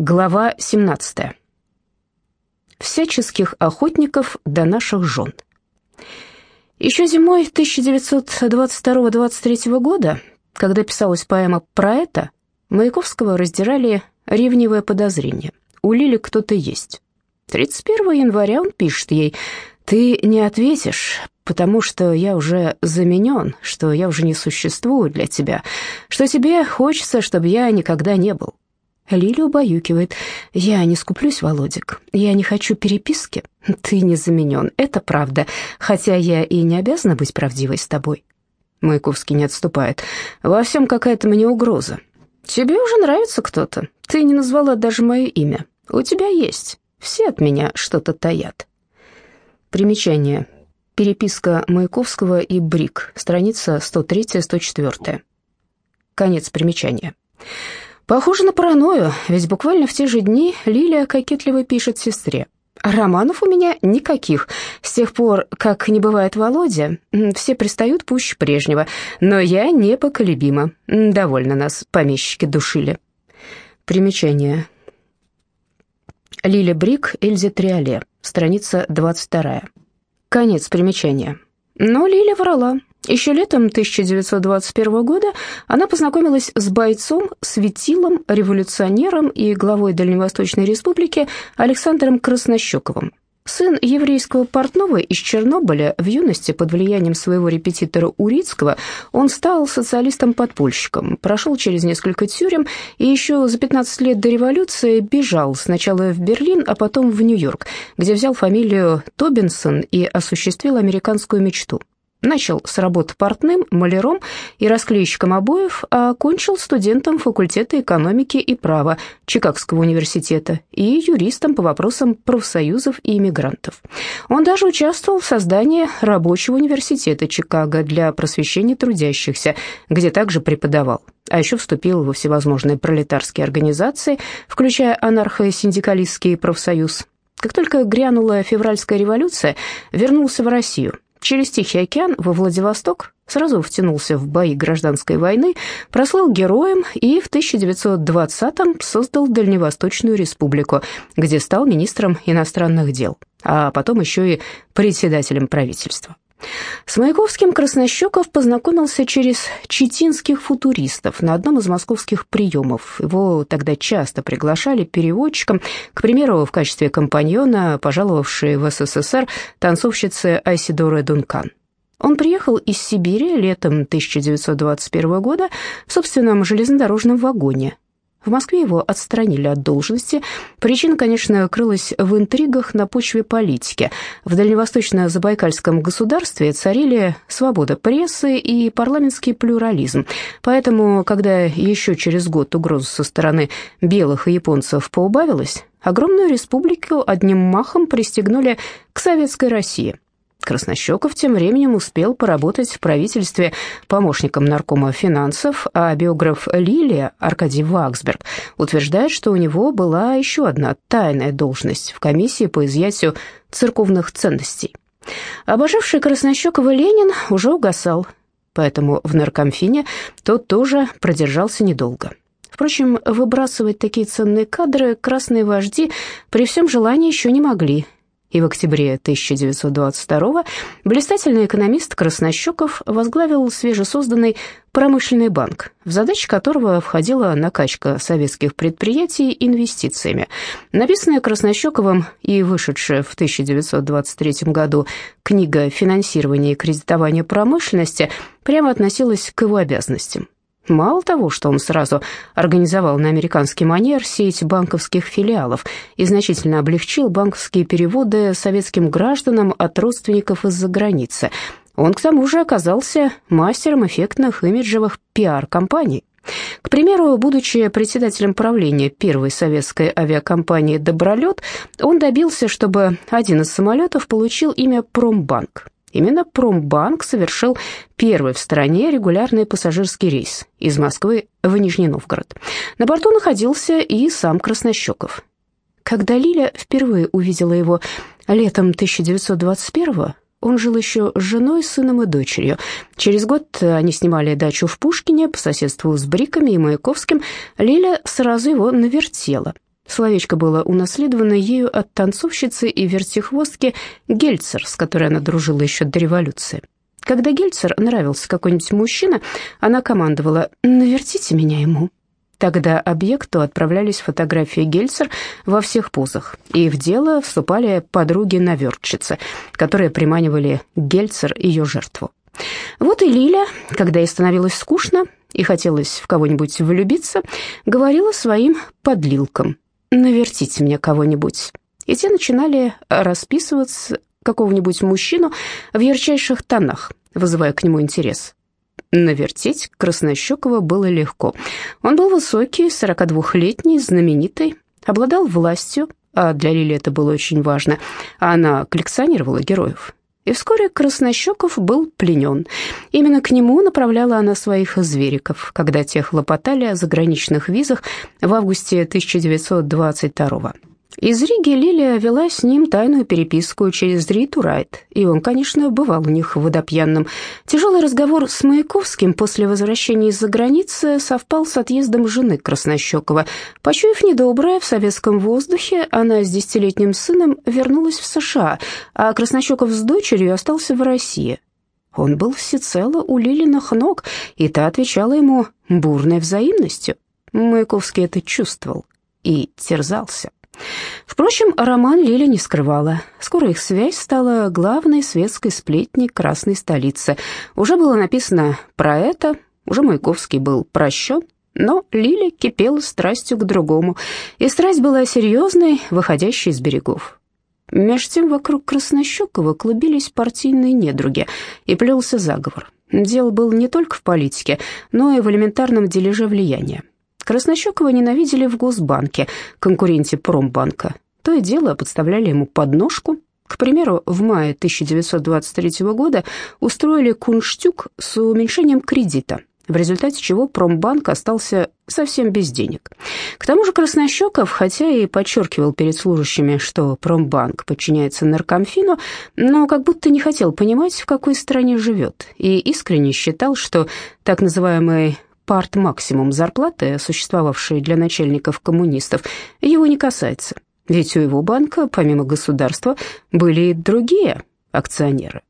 Глава 17. Всяческих охотников до наших жен. Еще зимой 1922-23 года, когда писалась поэма про это, Маяковского раздирали ревнивое подозрение. У Лили кто-то есть. 31 января он пишет ей «Ты не ответишь, потому что я уже заменен, что я уже не существую для тебя, что тебе хочется, чтобы я никогда не был. Лиля убаюкивает. «Я не скуплюсь, Володик. Я не хочу переписки. Ты не заменен, это правда, хотя я и не обязана быть правдивой с тобой». Маяковский не отступает. «Во всем какая-то мне угроза. Тебе уже нравится кто-то. Ты не назвала даже мое имя. У тебя есть. Все от меня что-то таят». Примечание. Переписка Маяковского и Брик. Страница 103-104. Конец примечания. Похоже на паранойю, ведь буквально в те же дни Лилия кокетливо пишет сестре. «Романов у меня никаких. С тех пор, как не бывает Володя, все пристают пуще прежнего. Но я непоколебима. Довольно нас помещики душили». Примечание. Лиля Брик, Эльзе Триоле, страница 22. Конец примечания. Но Лиля врала. Еще летом 1921 года она познакомилась с бойцом, светилом, революционером и главой Дальневосточной республики Александром Краснощековым. Сын еврейского портного из Чернобыля в юности под влиянием своего репетитора Урицкого он стал социалистом-подпольщиком, прошел через несколько тюрем и еще за 15 лет до революции бежал сначала в Берлин, а потом в Нью-Йорк, где взял фамилию Тобинсон и осуществил американскую мечту. Начал с работы портным, маляром и расклейщиком обоев, а окончил студентом факультета экономики и права Чикагского университета и юристом по вопросам профсоюзов и иммигрантов. Он даже участвовал в создании рабочего университета Чикаго для просвещения трудящихся, где также преподавал. А еще вступил во всевозможные пролетарские организации, включая анархо-синдикалистский профсоюз. Как только грянула февральская революция, вернулся в Россию – Через Тихий океан во Владивосток сразу втянулся в бои гражданской войны, прослыл героем и в 1920-м создал Дальневосточную республику, где стал министром иностранных дел, а потом еще и председателем правительства. С Маяковским Краснощеков познакомился через читинских футуристов на одном из московских приемов. Его тогда часто приглашали переводчиком, к примеру, в качестве компаньона, пожаловавшей в СССР танцовщицы Айсидоры Дункан. Он приехал из Сибири летом 1921 года в собственном железнодорожном вагоне, в Москве его отстранили от должности. Причина, конечно, крылась в интригах на почве политики. В дальневосточно-забайкальском государстве царили свобода прессы и парламентский плюрализм. Поэтому, когда еще через год угроза со стороны белых и японцев поубавилась, огромную республику одним махом пристегнули к советской России – Краснощеков тем временем успел поработать в правительстве помощником наркома финансов, а биограф Лилия Аркадий Ваксберг утверждает, что у него была еще одна тайная должность в комиссии по изъятию церковных ценностей. Обожавший Краснощекова Ленин уже угасал, поэтому в наркомфине тот тоже продержался недолго. Впрочем, выбрасывать такие ценные кадры красные вожди при всем желании еще не могли – и в октябре 1922 блистательный экономист Краснощеков возглавил свежесозданный промышленный банк, в задачи которого входила накачка советских предприятий инвестициями. Написанная Краснощековым и вышедшая в 1923 году книга «Финансирование и кредитование промышленности» прямо относилась к его обязанностям. Мало того, что он сразу организовал на американский манер сеть банковских филиалов и значительно облегчил банковские переводы советским гражданам от родственников из-за границы, он к тому же оказался мастером эффектных имиджевых пиар-компаний. К примеру, будучи председателем правления первой советской авиакомпании «Добролет», он добился, чтобы один из самолетов получил имя «Промбанк». Именно Промбанк совершил первый в стране регулярный пассажирский рейс из Москвы в Нижний Новгород. На борту находился и сам Краснощеков. Когда Лиля впервые увидела его летом 1921 он жил еще с женой, сыном и дочерью. Через год они снимали дачу в Пушкине по соседству с Бриками и Маяковским. Лиля сразу его навертела – Словечко было унаследовано ею от танцовщицы и вертихвостки Гельцер, с которой она дружила еще до революции. Когда Гельцер нравился какой-нибудь мужчина, она командовала «навертите меня ему». Тогда объекту отправлялись фотографии Гельцер во всех позах, и в дело вступали подруги-навертчицы, которые приманивали Гельцер ее жертву. Вот и Лиля, когда ей становилось скучно и хотелось в кого-нибудь влюбиться, говорила своим подлилкам «навертите мне кого-нибудь». И те начинали расписываться какого-нибудь мужчину в ярчайших тонах, вызывая к нему интерес. Навертеть Краснощекова было легко. Он был высокий, 42-летний, знаменитый, обладал властью, а для Лили это было очень важно, она коллекционировала героев. И вскоре Краснощеков был пленен. Именно к нему направляла она своих звериков, когда те хлопотали о заграничных визах в августе 1922 года. Из Риги Лилия вела с ним тайную переписку через Риту Райт, и он, конечно, бывал у них водопьяным. Тяжелый разговор с Маяковским после возвращения из-за границы совпал с отъездом жены Краснощекова. Почуяв недоброе в советском воздухе, она с десятилетним сыном вернулась в США, а Краснощеков с дочерью остался в России. Он был всецело у Лилиных ног, и та отвечала ему бурной взаимностью. Маяковский это чувствовал и терзался. Впрочем, роман Лиля не скрывала. Скоро их связь стала главной светской сплетней красной столицы. Уже было написано про это, уже Маяковский был прощен, но Лиля кипела страстью к другому, и страсть была серьезной, выходящей из берегов. Меж тем вокруг Краснощекова клубились партийные недруги, и плелся заговор. Дело было не только в политике, но и в элементарном дележе влияния. Краснощекова ненавидели в Госбанке, конкуренте Промбанка. То и дело подставляли ему подножку. К примеру, в мае 1923 года устроили кунштюк с уменьшением кредита, в результате чего Промбанк остался совсем без денег. К тому же Краснощеков, хотя и подчеркивал перед служащими, что Промбанк подчиняется наркомфину, но как будто не хотел понимать, в какой стране живет, и искренне считал, что так называемый парт-максимум зарплаты, существовавшей для начальников коммунистов, его не касается. Ведь у его банка, помимо государства, были и другие акционеры.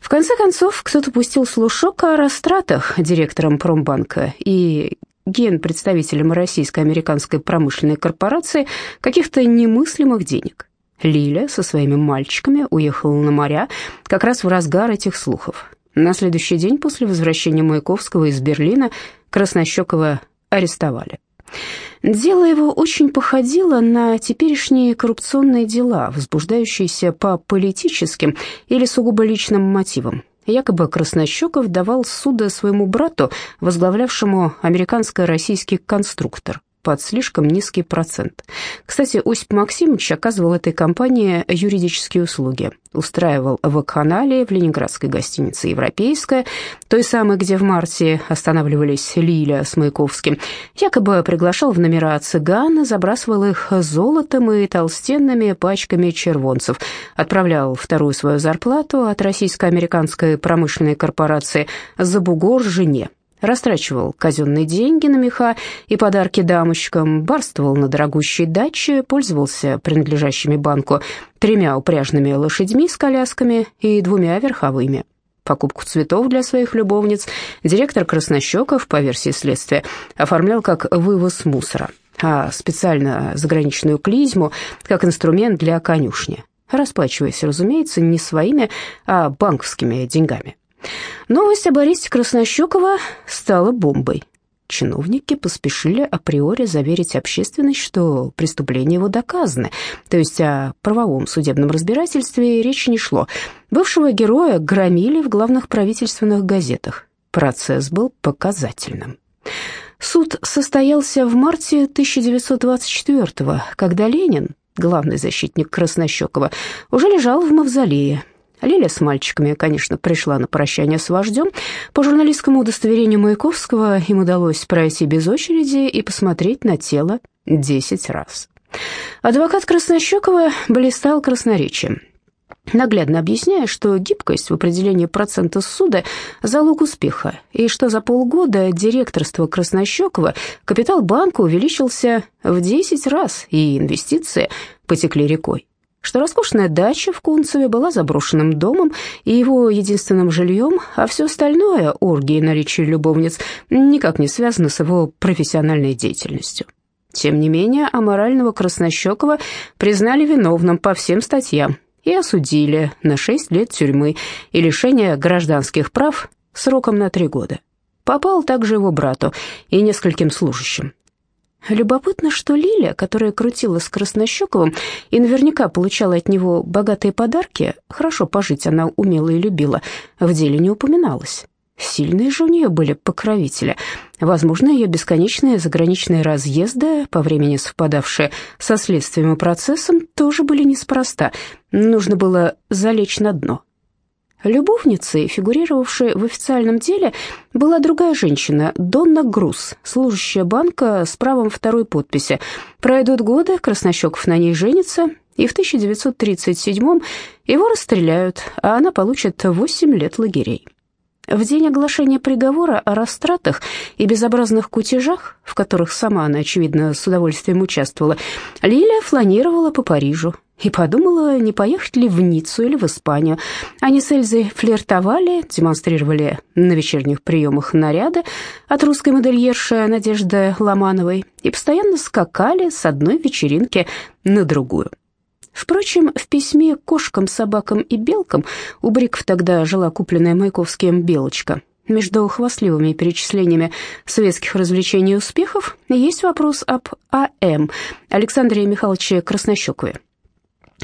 В конце концов, кто-то пустил слушок о растратах директором Промбанка и генпредставителем российско-американской промышленной корпорации каких-то немыслимых денег. Лиля со своими мальчиками уехала на моря как раз в разгар этих слухов. На следующий день после возвращения Маяковского из Берлина Краснощекова арестовали. Дело его очень походило на теперешние коррупционные дела, возбуждающиеся по политическим или сугубо личным мотивам. Якобы Краснощеков давал суда своему брату, возглавлявшему американско-российский конструктор под слишком низкий процент. Кстати, Осип Максимович оказывал этой компании юридические услуги. Устраивал вакханалии в ленинградской гостинице «Европейская», той самой, где в марте останавливались Лиля с Маяковским. Якобы приглашал в номера цыган, забрасывал их золотом и толстенными пачками червонцев. Отправлял вторую свою зарплату от российско-американской промышленной корпорации за бугор жене растрачивал казенные деньги на меха и подарки дамочкам, барствовал на дорогущей даче, пользовался принадлежащими банку тремя упряжными лошадьми с колясками и двумя верховыми. Покупку цветов для своих любовниц директор Краснощеков, по версии следствия, оформлял как вывоз мусора, а специально заграничную клизму как инструмент для конюшни, расплачиваясь, разумеется, не своими, а банковскими деньгами. Новость о Борисе Краснощекова стала бомбой. Чиновники поспешили априори заверить общественность, что преступление его доказано, то есть о правовом судебном разбирательстве речи не шло. Бывшего героя громили в главных правительственных газетах. Процесс был показательным. Суд состоялся в марте 1924 когда Ленин, главный защитник Краснощекова, уже лежал в мавзолее, Лиля с мальчиками, конечно, пришла на прощание с вождем. По журналистскому удостоверению Маяковского им удалось пройти без очереди и посмотреть на тело десять раз. Адвокат Краснощекова блистал красноречием. наглядно объясняя, что гибкость в определении процента суда – залог успеха, и что за полгода директорства Краснощекова капитал банка увеличился в 10 раз, и инвестиции потекли рекой что роскошная дача в Кунцеве была заброшенным домом и его единственным жильем, а все остальное, оргии и наличие любовниц, никак не связано с его профессиональной деятельностью. Тем не менее, аморального Краснощекова признали виновным по всем статьям и осудили на 6 лет тюрьмы и лишения гражданских прав сроком на 3 года. Попал также его брату и нескольким служащим. Любопытно, что Лиля, которая крутила с Краснощековым и наверняка получала от него богатые подарки, хорошо пожить она умела и любила, в деле не упоминалась. Сильные же у нее были покровители. Возможно, ее бесконечные заграничные разъезды, по времени совпадавшие со следствием и процессом, тоже были неспроста. Нужно было залечь на дно. Любовницей, фигурировавшей в официальном деле, была другая женщина, Донна Груз, служащая банка с правом второй подписи. Пройдут годы, Краснощеков на ней женится, и в 1937-м его расстреляют, а она получит 8 лет лагерей. В день оглашения приговора о растратах и безобразных кутежах, в которых сама она, очевидно, с удовольствием участвовала, Лиля фланировала по Парижу и подумала, не поехать ли в Ниццу или в Испанию. Они с Эльзой флиртовали, демонстрировали на вечерних приемах наряды от русской модельерши Надежды Ломановой и постоянно скакали с одной вечеринки на другую. Впрочем, в письме кошкам, собакам и белкам у Бриков тогда жила купленная Маяковским белочка. Между хвастливыми перечислениями советских развлечений и успехов есть вопрос об А.М. Александре Михайловиче Краснощекове.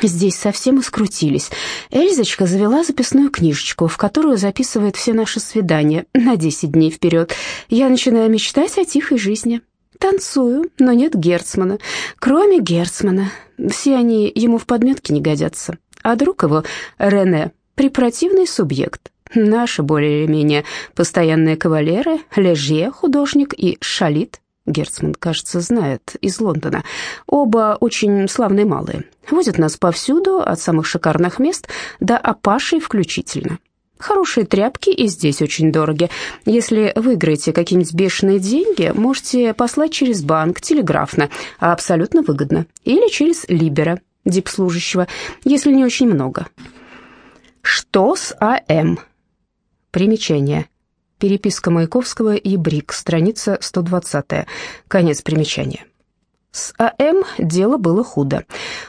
Здесь совсем искрутились. Эльзочка завела записную книжечку, в которую записывает все наши свидания на 10 дней вперед. Я начинаю мечтать о тихой жизни. Танцую, но нет Герцмана. Кроме Герцмана. Все они ему в подметке не годятся. А друг его, Рене, препротивный субъект. Наши более или менее постоянные кавалеры, Лежье, художник, и Шалит, Герцман, кажется, знает, из Лондона. Оба очень славные малые. Возят нас повсюду, от самых шикарных мест до Апашей включительно. Хорошие тряпки и здесь очень дороги. Если выиграете какие-нибудь бешеные деньги, можете послать через банк, телеграфно, а абсолютно выгодно. Или через Либера, дипслужащего, если не очень много. Что с АМ? Примечание. Переписка Маяковского и Брик, страница 120. Конец примечания. С АМ дело было худо.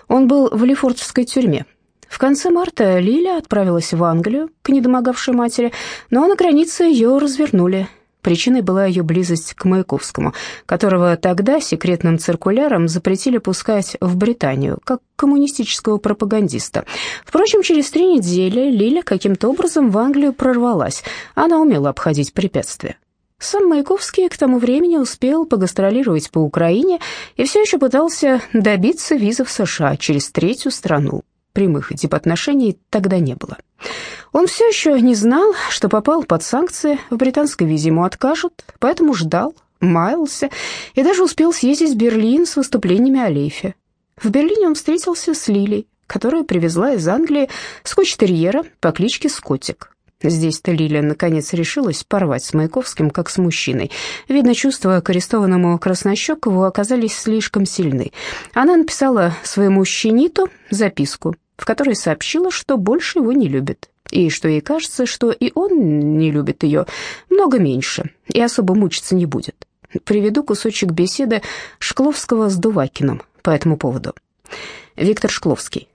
Он был в Лефортовской тюрьме. В конце марта Лиля отправилась в Англию к недомогавшей матери, но на границе ее развернули. Причиной была ее близость к Маяковскому, которого тогда секретным циркуляром запретили пускать в Британию, как коммунистического пропагандиста. Впрочем, через три недели Лиля каким-то образом в Англию прорвалась. Она умела обходить препятствия. Сам Маяковский к тому времени успел погастролировать по Украине и все еще пытался добиться визы в США через третью страну прямых дипотношений тогда не было. Он все еще не знал, что попал под санкции, в британской визе ему откажут, поэтому ждал, маялся и даже успел съездить в Берлин с выступлениями о Лейфе. В Берлине он встретился с Лилей, которая привезла из Англии скотч-терьера по кличке Скотик. Здесь-то Лилия наконец решилась порвать с Маяковским, как с мужчиной. Видно, чувства к арестованному Краснощекову оказались слишком сильны. Она написала своему щениту записку, в которой сообщила, что больше его не любит, и что ей кажется, что и он не любит ее много меньше и особо мучиться не будет. Приведу кусочек беседы Шкловского с Дувакиным по этому поводу. Виктор Шкловский.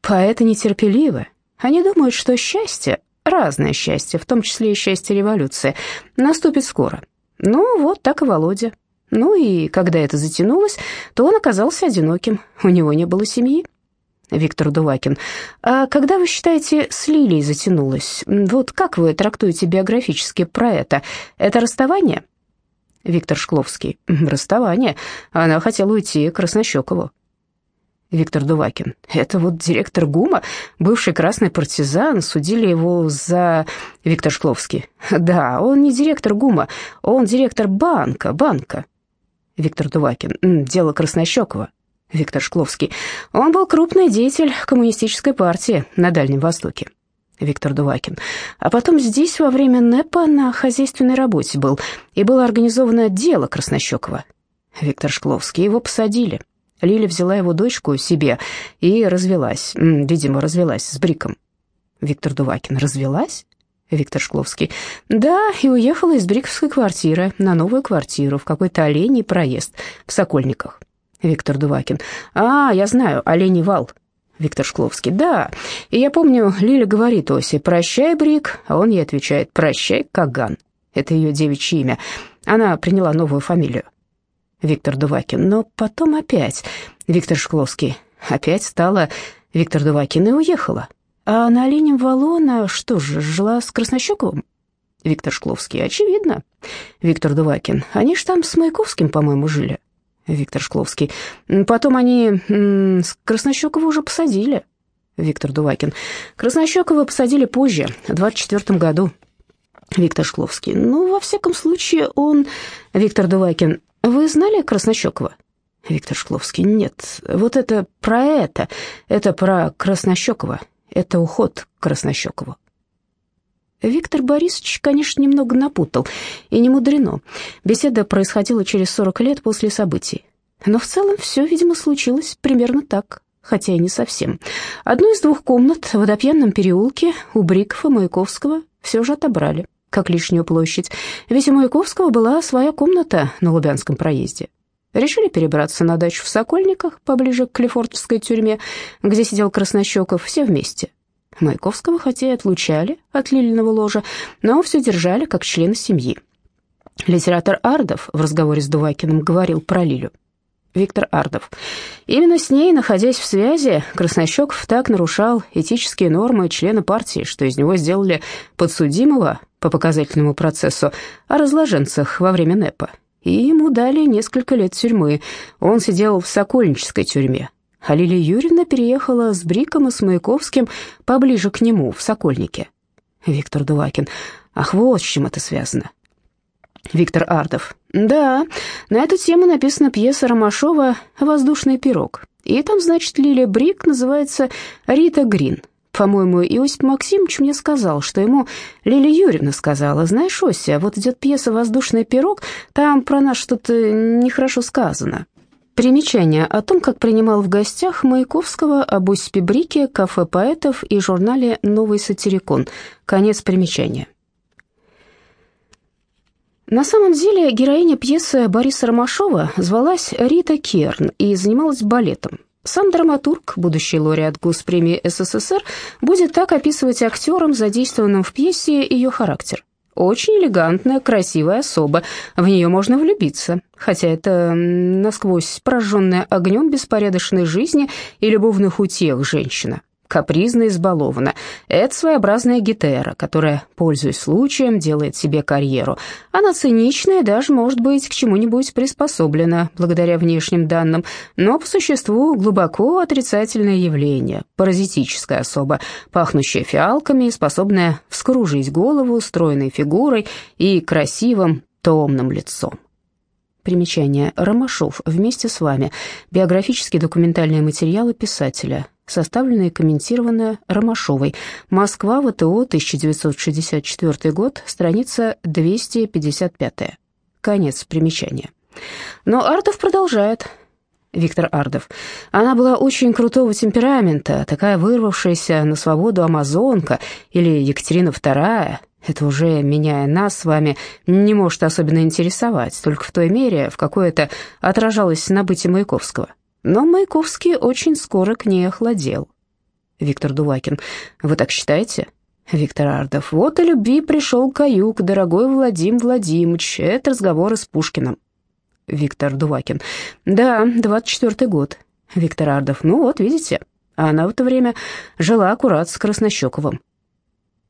Поэты нетерпеливы. Они думают, что счастье, разное счастье, в том числе и счастье революции, наступит скоро. Ну, вот так и Володя. Ну и когда это затянулось, то он оказался одиноким, у него не было семьи. Виктор Дувакин. А когда вы считаете, с Лилией затянулось? Вот как вы трактуете биографически про это? Это расставание? Виктор Шкловский. Расставание. Она хотела уйти к Краснощекову. Виктор Дувакин. Это вот директор ГУМа, бывший красный партизан, судили его за... Виктор Шкловский. Да, он не директор ГУМа, он директор банка, банка. Виктор Дувакин. Дело Краснощекова. Виктор Шкловский. Он был крупный деятель коммунистической партии на Дальнем Востоке. Виктор Дувакин. А потом здесь во время НЭПа на хозяйственной работе был, и было организовано дело Краснощекова. Виктор Шкловский. Его посадили. Лиля взяла его дочку себе и развелась, видимо, развелась с Бриком. Виктор Дувакин. Развелась? Виктор Шкловский. Да, и уехала из Бриковской квартиры на новую квартиру в какой-то оленей проезд в Сокольниках. Виктор Дувакин. А, я знаю, оленей вал. Виктор Шкловский. Да, и я помню, Лиля говорит Осе, прощай, Брик, а он ей отвечает, прощай, Каган. Это ее девичье имя. Она приняла новую фамилию. Виктор Дувакин. Но потом опять. Виктор Шкловский. Опять стала Виктор Дувакин и уехала. А на Оленем Валу она что же, жила с Краснощековым? Виктор Шкловский. Очевидно. Виктор Дувакин. Они ж там с Маяковским, по-моему, жили. Виктор Шкловский. Потом они Краснощекова уже посадили. Виктор Дувакин. Краснощекова посадили позже, в 24 году. Виктор Шкловский. Ну, во всяком случае, он... Виктор Дувакин. Вы знали Краснощекова? Виктор Шкловский. Нет, вот это про это. Это про Краснощекова. Это уход Краснощекова. Виктор Борисович, конечно, немного напутал, и не мудрено. Беседа происходила через 40 лет после событий. Но в целом все, видимо, случилось примерно так, хотя и не совсем. Одну из двух комнат в водопьянном переулке у Бриков и Маяковского все же отобрали, как лишнюю площадь, ведь у Маяковского была своя комната на Лубянском проезде. Решили перебраться на дачу в Сокольниках, поближе к Лефортовской тюрьме, где сидел Краснощеков, все вместе. Маяковского хотя и отлучали от Лилиного ложа, но все держали как члена семьи. Литератор Ардов в разговоре с Дувакиным говорил про Лилю. Виктор Ардов. Именно с ней, находясь в связи, Краснощеков так нарушал этические нормы члена партии, что из него сделали подсудимого по показательному процессу о разложенцах во время НЭПа. И ему дали несколько лет тюрьмы. Он сидел в Сокольнической тюрьме, а Лилия Юрьевна переехала с Бриком и с Маяковским поближе к нему, в Сокольнике. Виктор Дувакин. Ах, вот с чем это связано. Виктор Ардов. Да, на эту тему написана пьеса Ромашова «Воздушный пирог». И там, значит, Лилия Брик называется Рита Грин. По-моему, Иосип Максимович мне сказал, что ему Лилия Юрьевна сказала, знаешь, Ося, вот идет пьеса «Воздушный пирог», там про нас что-то нехорошо сказано. Примечание о том, как принимал в гостях Маяковского об Осипе Брике, кафе поэтов и журнале «Новый сатирикон». Конец примечания. На самом деле героиня пьесы Бориса Ромашова звалась Рита Керн и занималась балетом. Сам драматург, будущий лауреат Госпремии СССР, будет так описывать актерам, задействованным в пьесе, ее характер. Очень элегантная, красивая особа. В нее можно влюбиться, хотя это насквозь прожженная огнем беспорядочной жизни и любовных утех женщина капризно избалована. Это своеобразная гетера, которая, пользуясь случаем, делает себе карьеру. Она циничная и даже, может быть, к чему-нибудь приспособлена, благодаря внешним данным, но по существу глубоко отрицательное явление, паразитическая особа, пахнущая фиалками и способная вскружить голову стройной фигурой и красивым томным лицом. Примечание. Ромашов. Вместе с вами. Биографические документальные материалы писателя составленная и комментированная Ромашовой. Москва, ВТО, 1964 год, страница 255. Конец примечания. Но Ардов продолжает. Виктор Ардов. Она была очень крутого темперамента, такая вырвавшаяся на свободу амазонка или Екатерина II. Это уже, меняя нас с вами, не может особенно интересовать, только в той мере, в какой это отражалось на быте Маяковского. Но Маяковский очень скоро к ней охладел. Виктор Дувакин. Вы так считаете? Виктор Ардов. Вот о любви пришел каюк, дорогой Владимир Владимирович. Это разговоры с Пушкиным. Виктор Дувакин. Да, 24-й год. Виктор Ардов. Ну вот, видите, она в это время жила аккурат с Краснощековым.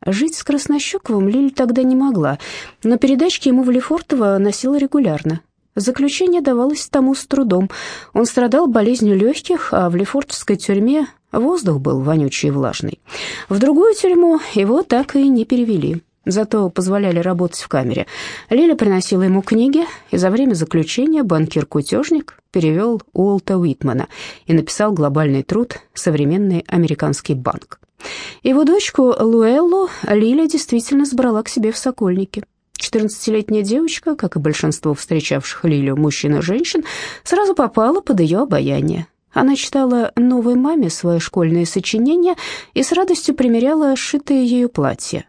Жить с Краснощековым Лили тогда не могла, но передачки ему в Лефортово носила регулярно. Заключение давалось тому с трудом. Он страдал болезнью легких, а в Лефортовской тюрьме воздух был вонючий и влажный. В другую тюрьму его так и не перевели. зато позволяли работать в камере. Лиля приносила ему книги, и за время заключения банкир-кутежник перевел Уолта Уитмана и написал глобальный труд «Современный американский банк». Его дочку Луэллу Лиля действительно сбрала к себе в Сокольнике. 14-летняя девочка, как и большинство встречавших Лилю мужчин и женщин, сразу попала под ее обаяние. Она читала новой маме свои школьные сочинения и с радостью примеряла сшитые ею платья.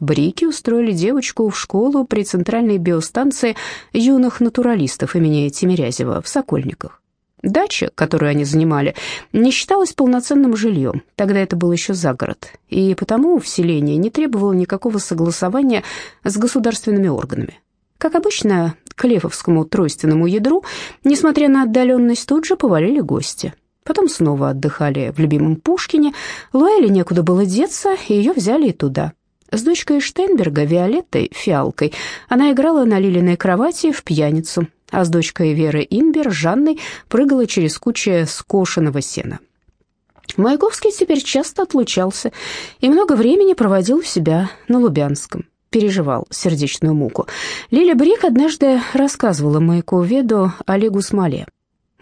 Брики устроили девочку в школу при центральной биостанции юных натуралистов имени Тимирязева в Сокольниках. Дача, которую они занимали, не считалась полноценным жильем, тогда это был еще загород, и потому вселение не требовало никакого согласования с государственными органами. Как обычно, к Лефовскому тройственному ядру, несмотря на отдаленность, тут же повалили гости. Потом снова отдыхали в любимом Пушкине, Луэле некуда было деться, и ее взяли и туда. С дочкой Штейнберга, Виолеттой, фиалкой, она играла на Лилиной кровати в пьяницу, а с дочкой Веры Инбер, Жанной, прыгала через кучи скошенного сена. Маяковский теперь часто отлучался и много времени проводил у себя на Лубянском, переживал сердечную муку. Лиля Брик однажды рассказывала Маяковеду Олегу Смоле.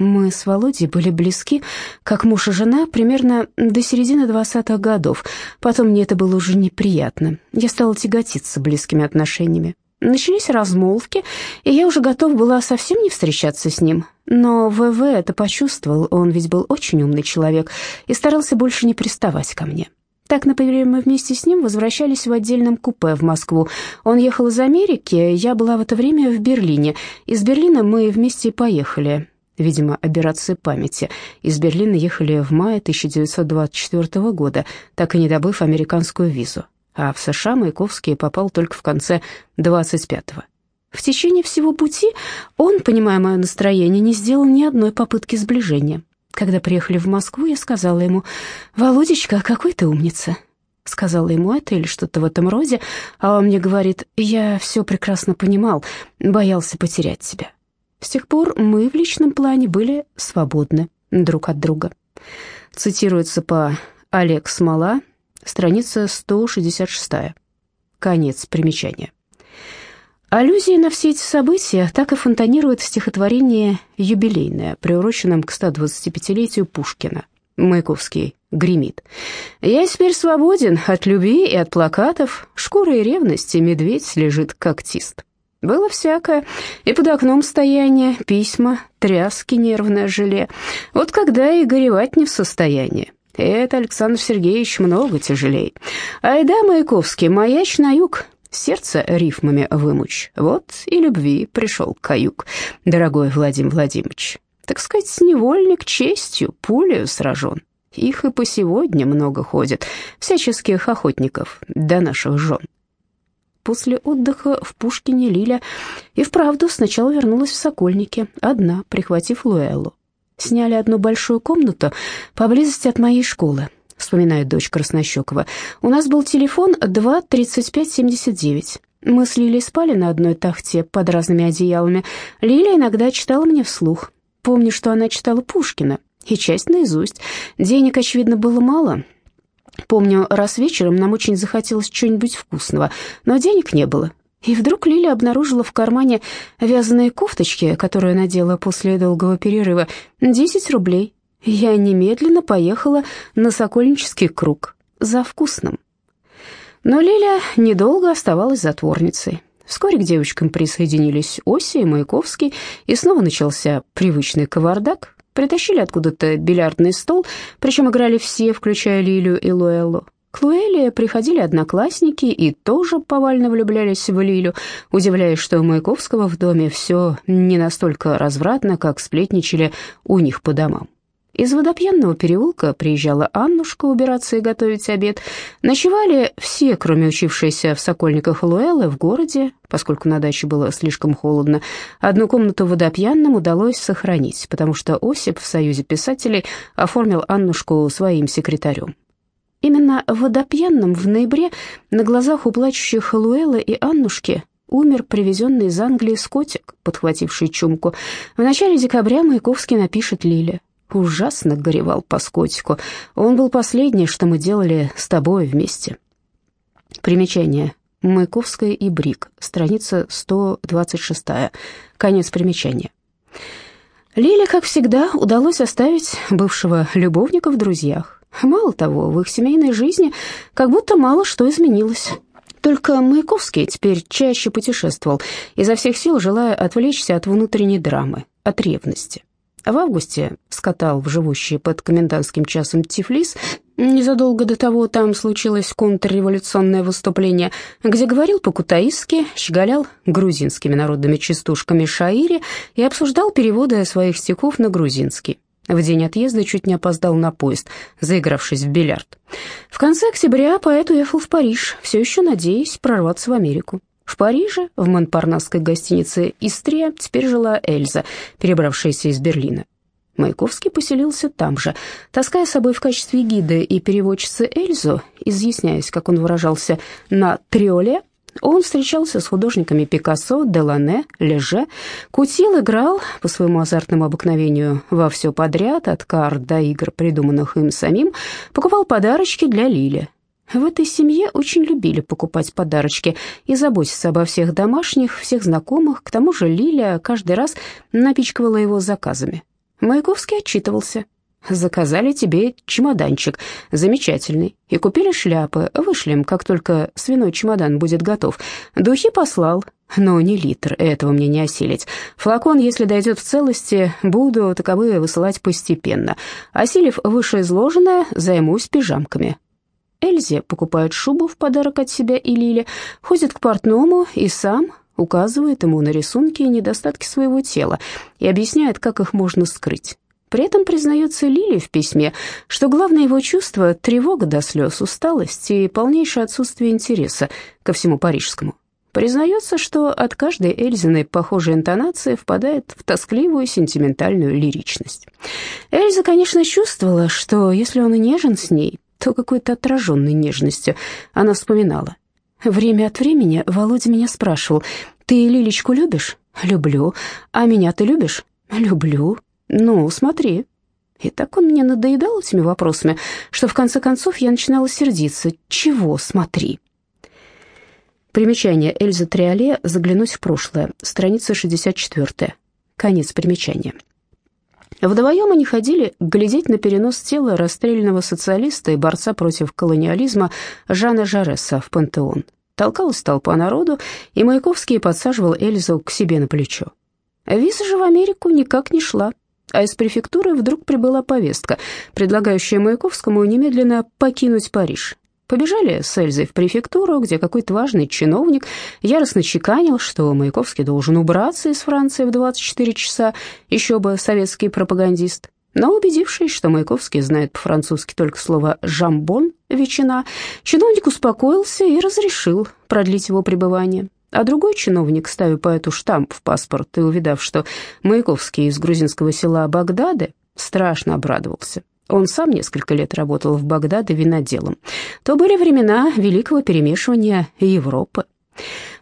Мы с Володей были близки, как муж и жена, примерно до середины двадцатых годов. Потом мне это было уже неприятно. Я стала тяготиться близкими отношениями. Начались размолвки, и я уже готов была совсем не встречаться с ним. Но ВВ это почувствовал, он ведь был очень умный человек и старался больше не приставать ко мне. Так, например, мы вместе с ним возвращались в отдельном купе в Москву. Он ехал из Америки, я была в это время в Берлине. Из Берлина мы вместе поехали, видимо, операции памяти. Из Берлина ехали в мае 1924 года, так и не добыв американскую визу а в США Маяковский попал только в конце 25-го. В течение всего пути он, понимая мое настроение, не сделал ни одной попытки сближения. Когда приехали в Москву, я сказала ему, «Володечка, какой ты умница!» Сказала ему это или что-то в этом роде, а он мне говорит, «Я все прекрасно понимал, боялся потерять тебя». С тех пор мы в личном плане были свободны друг от друга. Цитируется по Олег Смола, Страница 166. Конец примечания. Аллюзии на все эти события так и фонтанируют в стихотворении «Юбилейное», приуроченном к 125-летию Пушкина. Маяковский гремит. «Я теперь свободен от любви и от плакатов, шкура и ревности, медведь лежит когтист». Было всякое, и под окном стояние, письма, тряски, нервное желе. Вот когда и горевать не в состоянии. Это, Александр Сергеевич, много тяжелей. Айда, Маяковский, маяч на юг, сердце рифмами вымучь. Вот и любви пришел каюк, дорогой Владимир Владимирович. Так сказать, невольник честью, пулею сражен. Их и по сегодня много ходит, всяческих охотников до наших жен. После отдыха в Пушкине Лиля и вправду сначала вернулась в Сокольники, одна, прихватив Луэллу сняли одну большую комнату поблизости от моей школы, вспоминает дочь Краснощекова. У нас был телефон 23579. Мы с Лилей спали на одной тахте под разными одеялами. Лиля иногда читала мне вслух. Помню, что она читала Пушкина, и часть наизусть. Денег, очевидно, было мало. Помню, раз вечером нам очень захотелось чего-нибудь вкусного, но денег не было. И вдруг Лиля обнаружила в кармане вязаные кофточки, которые надела после долгого перерыва, 10 рублей. Я немедленно поехала на Сокольнический круг за вкусным. Но Лиля недолго оставалась затворницей. Вскоре к девочкам присоединились Оси и Маяковский, и снова начался привычный кавардак. Притащили откуда-то бильярдный стол, причем играли все, включая Лилю и Луэллу. К Луэле приходили одноклассники и тоже повально влюблялись в Лилю, удивляясь, что у Маяковского в доме все не настолько развратно, как сплетничали у них по домам. Из водопьянного переулка приезжала Аннушка убираться и готовить обед. Ночевали все, кроме учившейся в Сокольниках Луэллы, в городе, поскольку на даче было слишком холодно. Одну комнату водопьянным удалось сохранить, потому что Осип в Союзе писателей оформил Аннушку своим секретарем. Именно в водопьянном в ноябре на глазах у плачущих Луэлла и Аннушки умер привезенный из Англии скотик, подхвативший чумку. В начале декабря Маяковский напишет Лиле. «Ужасно горевал по скотику. Он был последний, что мы делали с тобой вместе». Примечание. Маяковская и Брик, страница 126, конец примечания. Лиле, как всегда, удалось оставить бывшего любовника в друзьях. Мало того, в их семейной жизни как будто мало что изменилось. Только Маяковский теперь чаще путешествовал, изо всех сил желая отвлечься от внутренней драмы, от ревности. В августе скатал в живущий под комендантским часом Тифлис. Незадолго до того там случилось контрреволюционное выступление, где говорил по-кутаистски, щеголял грузинскими народными частушками шаири и обсуждал переводы своих стихов на грузинский. В день отъезда чуть не опоздал на поезд, заигравшись в бильярд. В конце октября поэт уехал в Париж, все еще надеясь прорваться в Америку. В Париже, в монпарнасской гостинице «Истрия», теперь жила Эльза, перебравшаяся из Берлина. Маяковский поселился там же, таская с собой в качестве гида и переводчицы Эльзу, изъясняясь, как он выражался, на триоле, он встречался с художниками Пикассо, Делане, Леже, кутил, играл по своему азартному обыкновению во все подряд, от карт до игр, придуманных им самим, покупал подарочки для Лили, в этой семье очень любили покупать подарочки и заботиться обо всех домашних, всех знакомых. К тому же Лиля каждый раз напичкивала его заказами. Маяковский отчитывался. «Заказали тебе чемоданчик, замечательный, и купили шляпы, вышлем, как только свиной чемодан будет готов. Духи послал, но не литр, этого мне не осилить. Флакон, если дойдет в целости, буду таковые высылать постепенно. Осилив вышеизложенное, займусь пижамками. Эльзе покупает шубу в подарок от себя и Лиле, ходит к портному и сам указывает ему на рисунки и недостатки своего тела и объясняет, как их можно скрыть. При этом признается Лили в письме, что главное его чувство — тревога до слез, усталость и полнейшее отсутствие интереса ко всему парижскому. Признается, что от каждой Эльзиной похожей интонации впадает в тоскливую сентиментальную лиричность. Эльза, конечно, чувствовала, что если он и нежен с ней, то какой-то отраженной нежностью. Она вспоминала. Время от времени Володя меня спрашивал, «Ты Лилечку любишь?» «Люблю». «А меня ты любишь?» «Люблю». «Ну, смотри». И так он мне надоедал этими вопросами, что в конце концов я начинала сердиться. «Чего смотри?» Примечание Эльза Триоле «Заглянуть в прошлое», страница 64. Конец примечания. Вдвоем они ходили глядеть на перенос тела расстрелянного социалиста и борца против колониализма Жана Жареса в пантеон. Толкалась толпа народу, и Маяковский подсаживал Эльзу к себе на плечо. Виза же в Америку никак не шла, а из префектуры вдруг прибыла повестка, предлагающая Маяковскому немедленно покинуть Париж Побежали с Эльзой в префектуру, где какой-то важный чиновник яростно чеканил, что Маяковский должен убраться из Франции в 24 часа, еще бы советский пропагандист. Но убедившись, что Маяковский знает по-французски только слово «жамбон» — ветчина, чиновник успокоился и разрешил продлить его пребывание. А другой чиновник, ставя поэту штамп в паспорт и увидав, что Маяковский из грузинского села Багдады, страшно обрадовался. Он сам несколько лет работал в Багдаде виноделом. То были времена великого перемешивания Европы.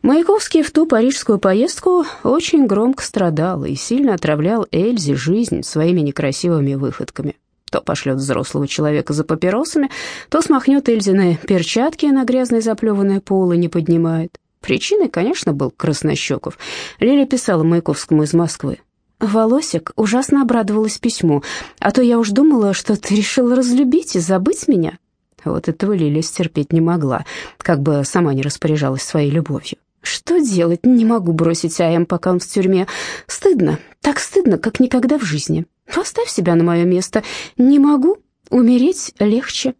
Маяковский в ту парижскую поездку очень громко страдал и сильно отравлял Эльзе жизнь своими некрасивыми выходками. То пошлет взрослого человека за папиросами, то смахнет Эльзины перчатки на грязный заплеванный пол и не поднимает. Причиной, конечно, был Краснощеков. Лиля писала Маяковскому из Москвы. Волосик ужасно обрадовалась письму, а то я уж думала, что ты решила разлюбить и забыть меня. Вот этого Лилия стерпеть не могла, как бы сама не распоряжалась своей любовью. Что делать? Не могу бросить АМ, пока он в тюрьме. Стыдно, так стыдно, как никогда в жизни. Поставь себя на мое место. Не могу, умереть легче.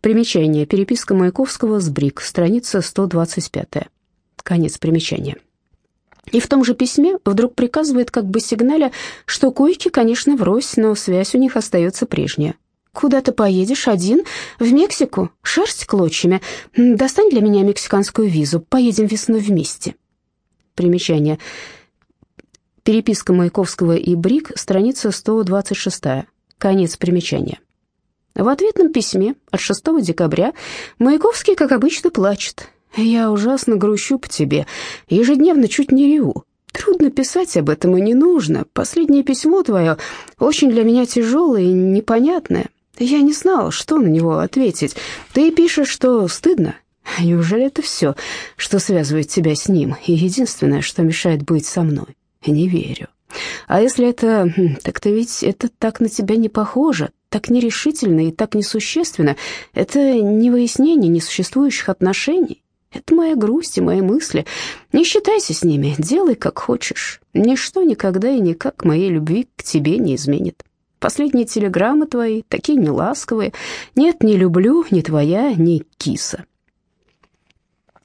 Примечание. Переписка Маяковского с Брик, страница 125. Конец примечания. И в том же письме вдруг приказывает, как бы сигналя, что койки, конечно, врозь, но связь у них остается прежняя. «Куда ты поедешь один? В Мексику? Шерсть клочьями. Достань для меня мексиканскую визу. Поедем весной вместе». Примечание. Переписка Маяковского и Брик, страница 126. Конец примечания. В ответном письме от 6 декабря Маяковский, как обычно, плачет. Я ужасно грущу по тебе, ежедневно чуть не реву. Трудно писать об этом и не нужно. Последнее письмо твое очень для меня тяжелое и непонятное. Я не знал, что на него ответить. Ты пишешь, что стыдно. Неужели это все, что связывает тебя с ним, и единственное, что мешает быть со мной? Не верю. А если это... Хм, так-то ведь это так на тебя не похоже, так нерешительно и так несущественно. Это не выяснение несуществующих отношений. Это моя грусть и мои мысли. Не считайся с ними, делай как хочешь. Ничто никогда и никак моей любви к тебе не изменит. Последние телеграммы твои такие неласковые. Нет, не люблю, ни твоя, ни киса.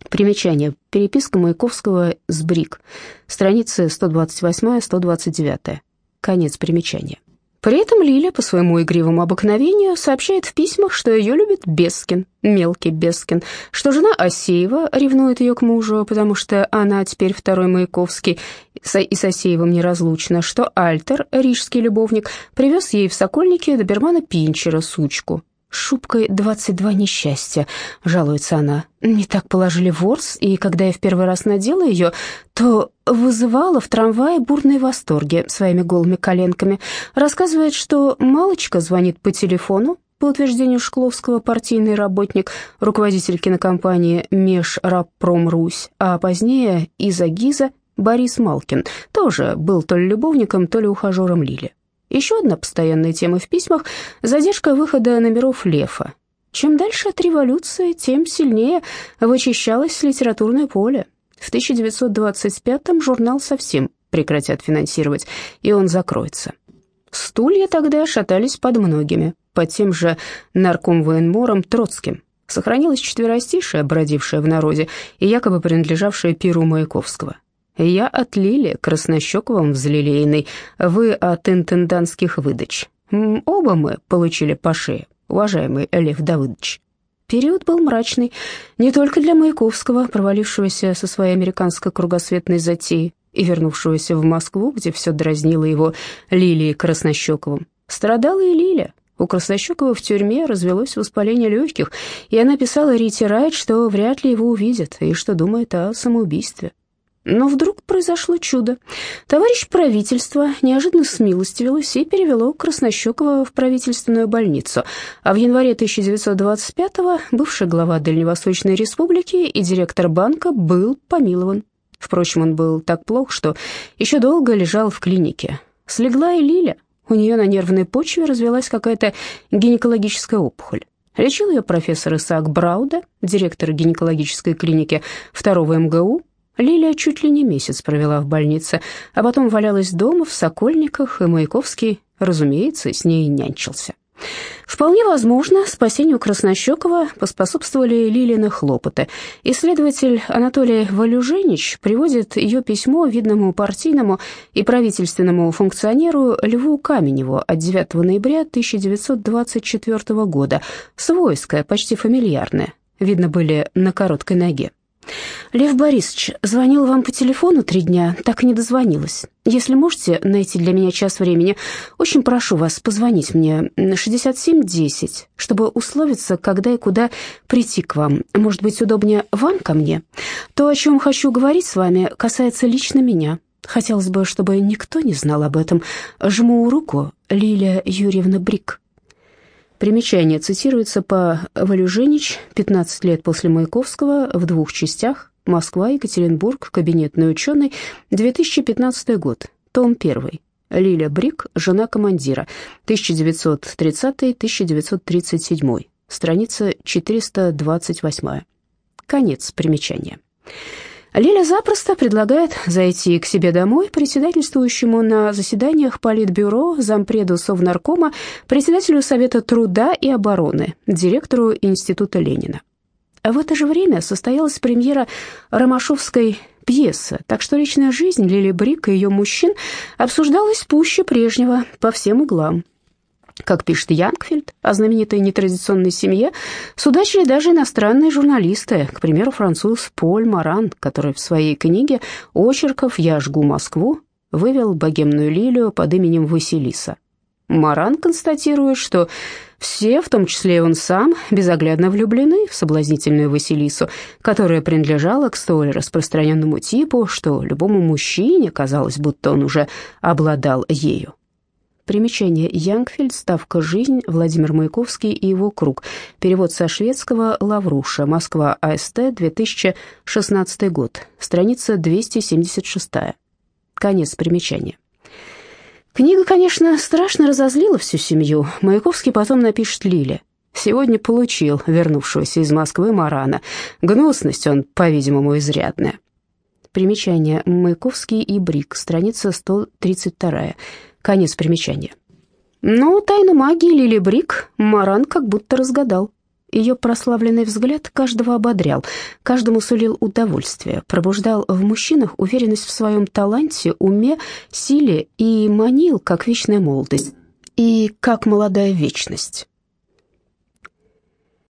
Примечание. Переписка Маяковского с Брик. Страницы 128-129. Конец примечания. При этом Лиля по своему игривому обыкновению сообщает в письмах, что ее любит Бескин, мелкий Бескин, что жена Асеева ревнует ее к мужу, потому что она теперь второй Маяковский и с Асеевым неразлучна, что Альтер, рижский любовник, привез ей в Сокольнике добермана Пинчера, сучку, шубкой 22 несчастья», — жалуется она. «Не так положили ворс, и когда я в первый раз надела ее, то вызывала в трамвае бурные восторги своими голыми коленками. Рассказывает, что Малочка звонит по телефону, по утверждению Шкловского, партийный работник, руководитель кинокомпании «Межрабпром Русь», а позднее из Агиза Борис Малкин, тоже был то ли любовником, то ли ухажером Лили. Еще одна постоянная тема в письмах – задержка выхода номеров Лефа. Чем дальше от революции, тем сильнее вычищалось литературное поле. В 1925-м журнал совсем прекратят финансировать, и он закроется. Стулья тогда шатались под многими, под тем же наркомвоенмором Троцким. Сохранилось четверостишее, бродившее в народе и якобы принадлежавшее Пиру Маяковского – я от Лили Краснощековым взлелеянный, вы от интендантских выдач. Оба мы получили по шее, уважаемый Лев Давыдович. Период был мрачный не только для Маяковского, провалившегося со своей американской кругосветной затеей и вернувшегося в Москву, где все дразнило его Лилией Краснощековым. Страдала и Лиля. У Краснощекова в тюрьме развелось воспаление легких, и она писала Рите Райт, что вряд ли его увидят, и что думает о самоубийстве. Но вдруг произошло чудо. Товарищ правительства неожиданно смилостивилось и перевело Краснощекова в правительственную больницу, а в январе 1925-го бывший глава Дальневосточной республики и директор банка был помилован. Впрочем, он был так плох, что еще долго лежал в клинике. Слегла и Лиля. У нее на нервной почве развелась какая-то гинекологическая опухоль. Лечил ее профессор Исаак Брауда, директор гинекологической клиники 2 МГУ, Лилия чуть ли не месяц провела в больнице, а потом валялась дома в Сокольниках, и Маяковский, разумеется, с ней нянчился. Вполне возможно, спасению Краснощекова поспособствовали Лилины хлопоты. Исследователь Анатолий Валюженич приводит ее письмо видному партийному и правительственному функционеру Льву Каменеву от 9 ноября 1924 года, свойское, почти фамильярное, видно были на короткой ноге. «Лев Борисович, звонил вам по телефону три дня, так и не дозвонилась. Если можете найти для меня час времени, очень прошу вас позвонить мне на 6710, чтобы условиться, когда и куда прийти к вам. Может быть, удобнее вам ко мне? То, о чем хочу говорить с вами, касается лично меня. Хотелось бы, чтобы никто не знал об этом. Жму руку, Лилия Юрьевна Брик». Примечание цитируется по Валюженич, 15 лет после Маяковского, в двух частях, Москва, Екатеринбург, кабинетный ученый, 2015 год, том 1. Лиля Брик, жена командира, 1930-1937, страница 428. Конец примечания. Лиля запросто предлагает зайти к себе домой председательствующему на заседаниях Политбюро, зампреду Совнаркома, председателю Совета труда и обороны, директору Института Ленина. В это же время состоялась премьера ромашовской пьесы, так что личная жизнь Лили Брик и ее мужчин обсуждалась пуще прежнего по всем углам. Как пишет Янгфельд о знаменитой нетрадиционной семье, судачили даже иностранные журналисты, к примеру, француз Поль Маран, который в своей книге «Очерков. Я жгу Москву» вывел богемную лилию под именем Василиса. Маран констатирует, что все, в том числе и он сам, безоглядно влюблены в соблазнительную Василису, которая принадлежала к столь распространенному типу, что любому мужчине казалось, будто он уже обладал ею. Примечание Янгфельд, ставка «Жизнь», Владимир Маяковский и его круг. Перевод со шведского «Лавруша», Москва, АСТ, 2016 год. Страница 276. Конец примечания. Книга, конечно, страшно разозлила всю семью. Маяковский потом напишет Лиле. Сегодня получил вернувшегося из Москвы Марана. Гнусность он, по-видимому, изрядная. Примечание. Маяковский и Брик. Страница 132. Конец примечания. Ну, тайну магии Лили Брик Маран как будто разгадал. Ее прославленный взгляд каждого ободрял, каждому сулил удовольствие, пробуждал в мужчинах уверенность в своем таланте, уме, силе и манил, как вечная молодость и как молодая вечность.